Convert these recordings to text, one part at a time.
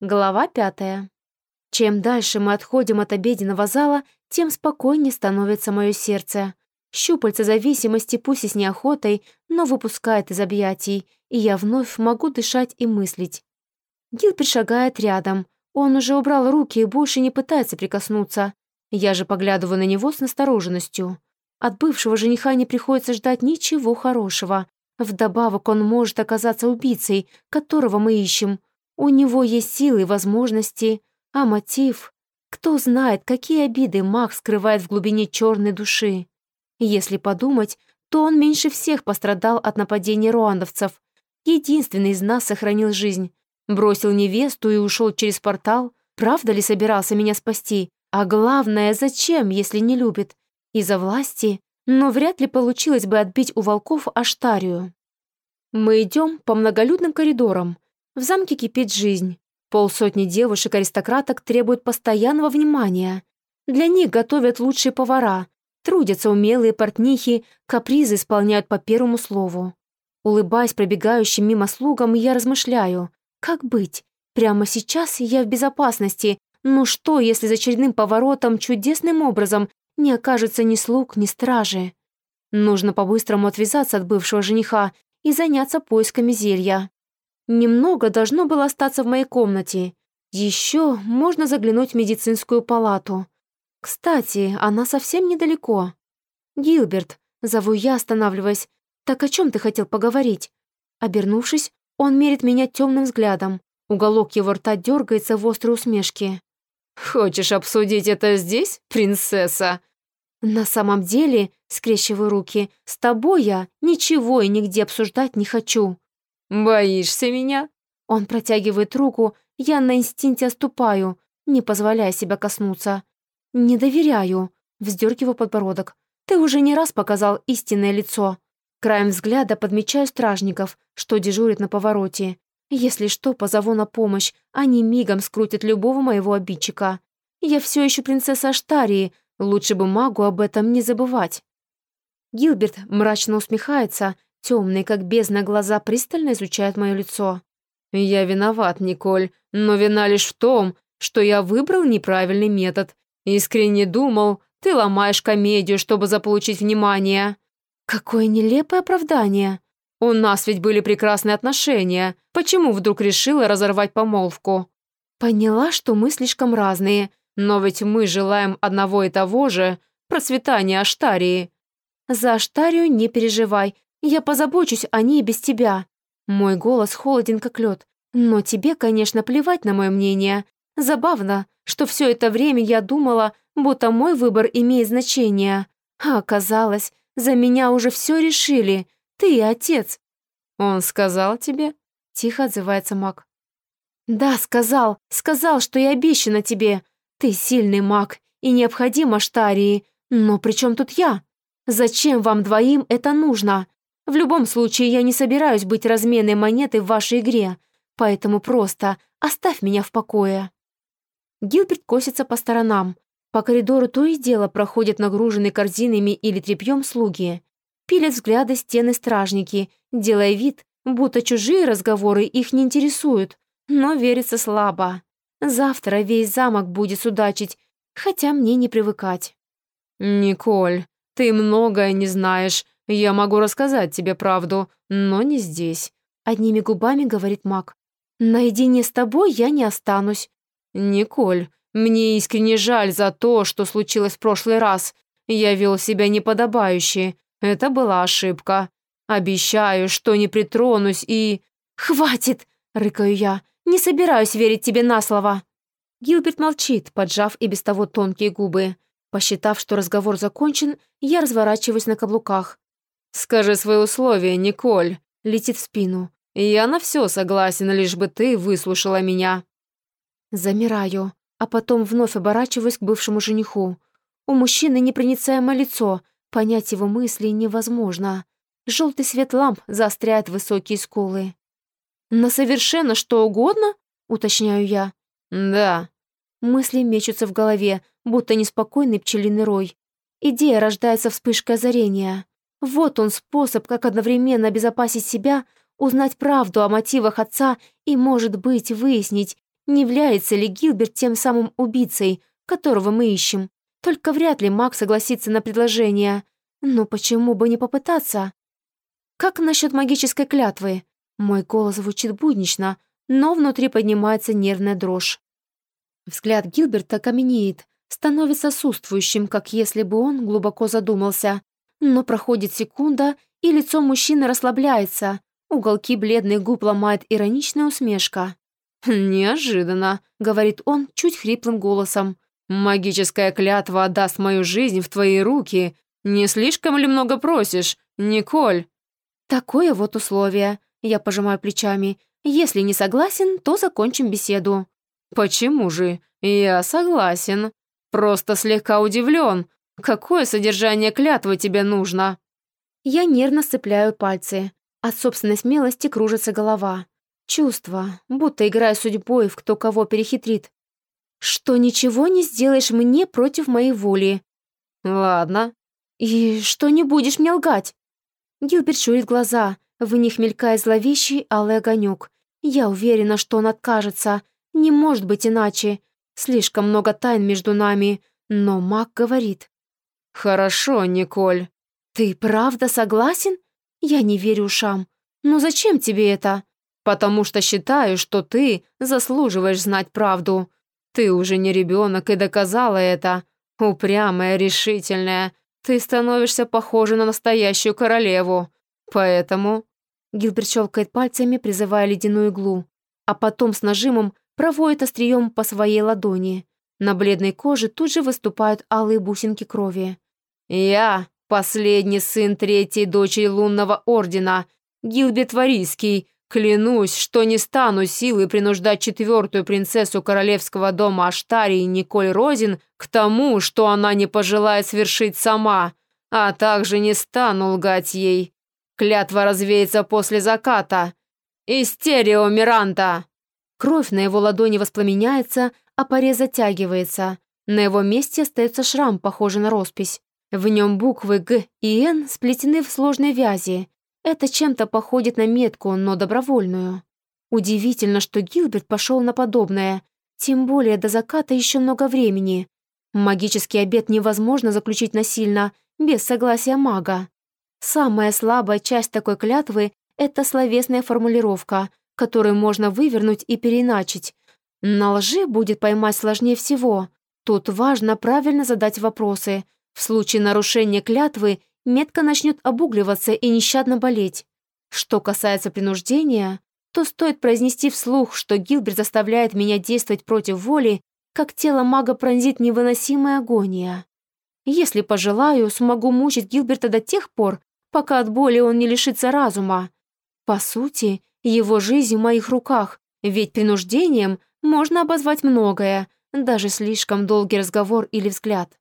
Глава пятая. Чем дальше мы отходим от обеденного зала, тем спокойнее становится мое сердце. Щупальца зависимости, пусть и с неохотой, но выпускает из объятий, и я вновь могу дышать и мыслить. Гил пришагает рядом. Он уже убрал руки и больше не пытается прикоснуться. Я же поглядываю на него с настороженностью. От бывшего жениха не приходится ждать ничего хорошего. Вдобавок он может оказаться убийцей, которого мы ищем. У него есть силы и возможности, а мотив... Кто знает, какие обиды маг скрывает в глубине черной души. Если подумать, то он меньше всех пострадал от нападения руандовцев. Единственный из нас сохранил жизнь. Бросил невесту и ушел через портал. Правда ли собирался меня спасти? А главное, зачем, если не любит? Из-за власти? Но вряд ли получилось бы отбить у волков Аштарию. Мы идем по многолюдным коридорам. В замке кипит жизнь. Полсотни девушек-аристократок требуют постоянного внимания. Для них готовят лучшие повара, трудятся умелые портнихи, капризы исполняют по первому слову. Улыбаясь пробегающим мимо слугам, я размышляю, как быть? Прямо сейчас я в безопасности, но что, если за очередным поворотом чудесным образом не окажется ни слуг, ни стражи? Нужно по-быстрому отвязаться от бывшего жениха и заняться поисками зелья. Немного должно было остаться в моей комнате. Еще можно заглянуть в медицинскую палату. Кстати, она совсем недалеко. «Гилберт», — зову я, останавливаясь, «так о чем ты хотел поговорить?» Обернувшись, он мерит меня темным взглядом. Уголок его рта дергается в острой усмешке. «Хочешь обсудить это здесь, принцесса?» «На самом деле, скрещиваю руки, с тобой я ничего и нигде обсуждать не хочу». «Боишься меня?» Он протягивает руку, я на инстинкте оступаю, не позволяя себя коснуться. «Не доверяю», — вздергиваю подбородок. «Ты уже не раз показал истинное лицо». Краем взгляда подмечаю стражников, что дежурят на повороте. Если что, позову на помощь, они мигом скрутят любого моего обидчика. Я все еще принцесса Аштарии, лучше бы магу об этом не забывать. Гилберт мрачно усмехается Темные, как бездна, глаза пристально изучают мое лицо. «Я виноват, Николь, но вина лишь в том, что я выбрал неправильный метод. Искренне думал, ты ломаешь комедию, чтобы заполучить внимание». «Какое нелепое оправдание!» «У нас ведь были прекрасные отношения. Почему вдруг решила разорвать помолвку?» «Поняла, что мы слишком разные. Но ведь мы желаем одного и того же – процветания Аштарии». «За Аштарию не переживай, я позабочусь о ней без тебя. Мой голос холоден, как лед. Но тебе, конечно, плевать на мое мнение. Забавно, что все это время я думала, будто мой выбор имеет значение. А оказалось, за меня уже все решили. Ты и отец. Он сказал тебе? Тихо отзывается маг. Да, сказал. Сказал, что я обещана тебе. Ты сильный маг и необходим Аштарии. Но при чем тут я? Зачем вам двоим это нужно? В любом случае, я не собираюсь быть разменной монетой в вашей игре, поэтому просто оставь меня в покое». Гилберт косится по сторонам. По коридору то и дело проходят нагруженные корзинами или тряпьем слуги. Пилят взгляды стены стражники, делая вид, будто чужие разговоры их не интересуют, но верится слабо. Завтра весь замок будет судачить, хотя мне не привыкать. «Николь, ты многое не знаешь, «Я могу рассказать тебе правду, но не здесь», — одними губами говорит маг. «Наедине с тобой я не останусь». «Николь, мне искренне жаль за то, что случилось в прошлый раз. Я вел себя неподобающе. Это была ошибка. Обещаю, что не притронусь и...» «Хватит!» — рыкаю я. «Не собираюсь верить тебе на слово». Гилберт молчит, поджав и без того тонкие губы. Посчитав, что разговор закончен, я разворачиваюсь на каблуках. «Скажи свои условия, Николь», — летит в спину. «Я на все согласен, лишь бы ты выслушала меня». Замираю, а потом вновь оборачиваюсь к бывшему жениху. У мужчины непроницаемое лицо, понять его мысли невозможно. Желтый свет ламп заостряет высокие скулы. «На совершенно что угодно?» — уточняю я. «Да». Мысли мечутся в голове, будто неспокойный пчелиный рой. Идея рождается вспышкой озарения. Вот он способ, как одновременно обезопасить себя, узнать правду о мотивах отца и, может быть, выяснить, Не является ли Гилберт тем самым убийцей, которого мы ищем? Только вряд ли Мак согласится на предложение. Но почему бы не попытаться? Как насчет магической клятвы? Мой голос звучит буднично, но внутри поднимается нервная дрожь. Взгляд Гилберта каменеет, становится сустствующим, как если бы он глубоко задумался. Но проходит секунда, и лицо мужчины расслабляется. Уголки бледных губ ломает ироничная усмешка. «Неожиданно», — говорит он чуть хриплым голосом. «Магическая клятва отдаст мою жизнь в твои руки. Не слишком ли много просишь, Николь?» «Такое вот условие», — я пожимаю плечами. «Если не согласен, то закончим беседу». «Почему же? Я согласен. Просто слегка удивлен. Какое содержание клятвы тебе нужно?» Я нервно сцепляю пальцы. От собственной смелости кружится голова. Чувство, будто играя судьбой в кто кого перехитрит. Что ничего не сделаешь мне против моей воли. Ладно. И что не будешь мне лгать? Гилберт шурит глаза, в них мелькает зловещий алый огонек. Я уверена, что он откажется. Не может быть иначе. Слишком много тайн между нами. Но маг говорит. «Хорошо, Николь». «Ты правда согласен?» Я не верю ушам. «Но зачем тебе это?» «Потому что считаю, что ты заслуживаешь знать правду. Ты уже не ребенок и доказала это. Упрямая, решительная. Ты становишься похожа на настоящую королеву. Поэтому...» Гилберт щелкает пальцами, призывая ледяную иглу, а потом с нажимом проводит острием по своей ладони. На бледной коже тут же выступают алые бусинки крови. «Я последний сын третьей дочери лунного ордена, Гилбет Варийский, клянусь, что не стану силой принуждать четвертую принцессу королевского дома Аштарии Николь Розин к тому, что она не пожелает свершить сама, а также не стану лгать ей. Клятва развеется после заката. Истерио Миранта!» Кровь на его ладони воспламеняется, а порез затягивается. На его месте остается шрам, похожий на роспись. В нем буквы «Г» и «Н» сплетены в сложной вязи. Это чем-то походит на метку, но добровольную. Удивительно, что Гилберт пошел на подобное. Тем более до заката еще много времени. Магический обет невозможно заключить насильно, без согласия мага. Самая слабая часть такой клятвы — это словесная формулировка, которую можно вывернуть и переиначить. На лжи будет поймать сложнее всего. Тут важно правильно задать вопросы — в случае нарушения клятвы метка начнет обугливаться и нещадно болеть. Что касается принуждения, то стоит произнести вслух, что Гилберт заставляет меня действовать против воли, как тело мага пронзит невыносимая агония. Если пожелаю, смогу мучить Гилберта до тех пор, пока от боли он не лишится разума. По сути, его жизнь в моих руках, ведь принуждением можно обозвать многое, даже слишком долгий разговор или взгляд.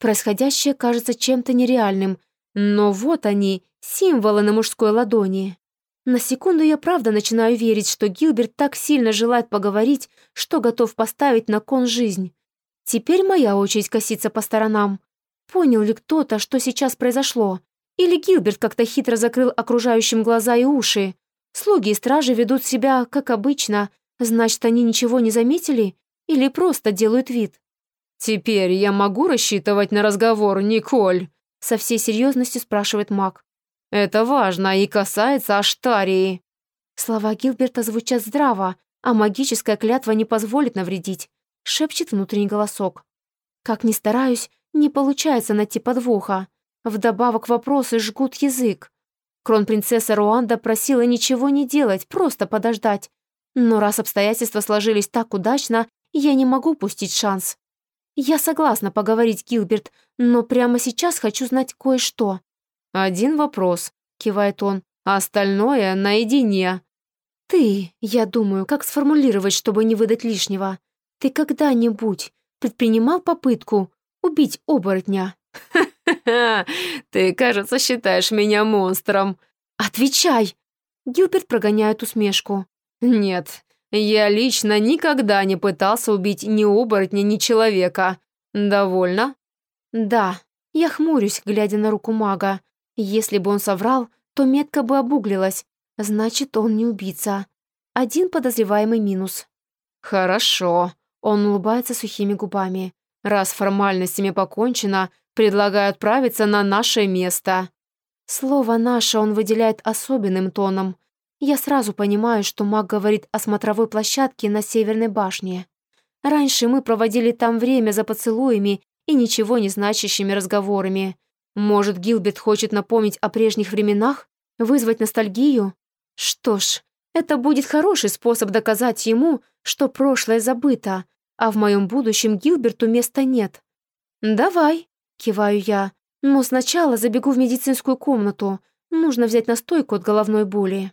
Происходящее кажется чем-то нереальным, но вот они, символы на мужской ладони. На секунду я правда начинаю верить, что Гилберт так сильно желает поговорить, что готов поставить на кон жизнь. Теперь моя очередь коситься по сторонам. Понял ли кто-то, что сейчас произошло? Или Гилберт как-то хитро закрыл окружающим глаза и уши? Слуги и стражи ведут себя, как обычно, значит, они ничего не заметили? Или просто делают вид? «Теперь я могу рассчитывать на разговор, Николь?» Со всей серьезностью спрашивает маг. «Это важно и касается Аштарии». Слова Гилберта звучат здраво, а магическая клятва не позволит навредить, шепчет внутренний голосок. Как ни стараюсь, не получается найти подвоха. Вдобавок вопросы жгут язык. Кронпринцесса Руанда просила ничего не делать, просто подождать. Но раз обстоятельства сложились так удачно, я не могу пустить шанс. «Я согласна поговорить, Гилберт, но прямо сейчас хочу знать кое-что». «Один вопрос», — кивает он, «а остальное наедине». «Ты, я думаю, как сформулировать, чтобы не выдать лишнего? Ты когда-нибудь предпринимал попытку убить оборотня?» «Ха-ха-ха! Ты, кажется, считаешь меня монстром». «Отвечай!» Гилберт прогоняет усмешку. «Нет, я лично никогда не пытался убить ни оборотня, ни человека. Довольно? Да. Я хмурюсь, глядя на руку мага. Если бы он соврал, то метка бы обуглилась. Значит, он не убийца. Один подозреваемый минус. Хорошо. Он улыбается сухими губами. Раз формальностями покончено, предлагаю отправиться на наше место. Слово «наше» он выделяет особенным тоном. Я сразу понимаю, что маг говорит о смотровой площадке на Северной башне. Раньше мы проводили там время за поцелуями и ничего не значащими разговорами. Может, Гилберт хочет напомнить о прежних временах? Вызвать ностальгию? Что ж, это будет хороший способ доказать ему, что прошлое забыто, а в моем будущем Гилберту места нет. «Давай», — киваю я, «но сначала забегу в медицинскую комнату. Нужно взять настойку от головной боли».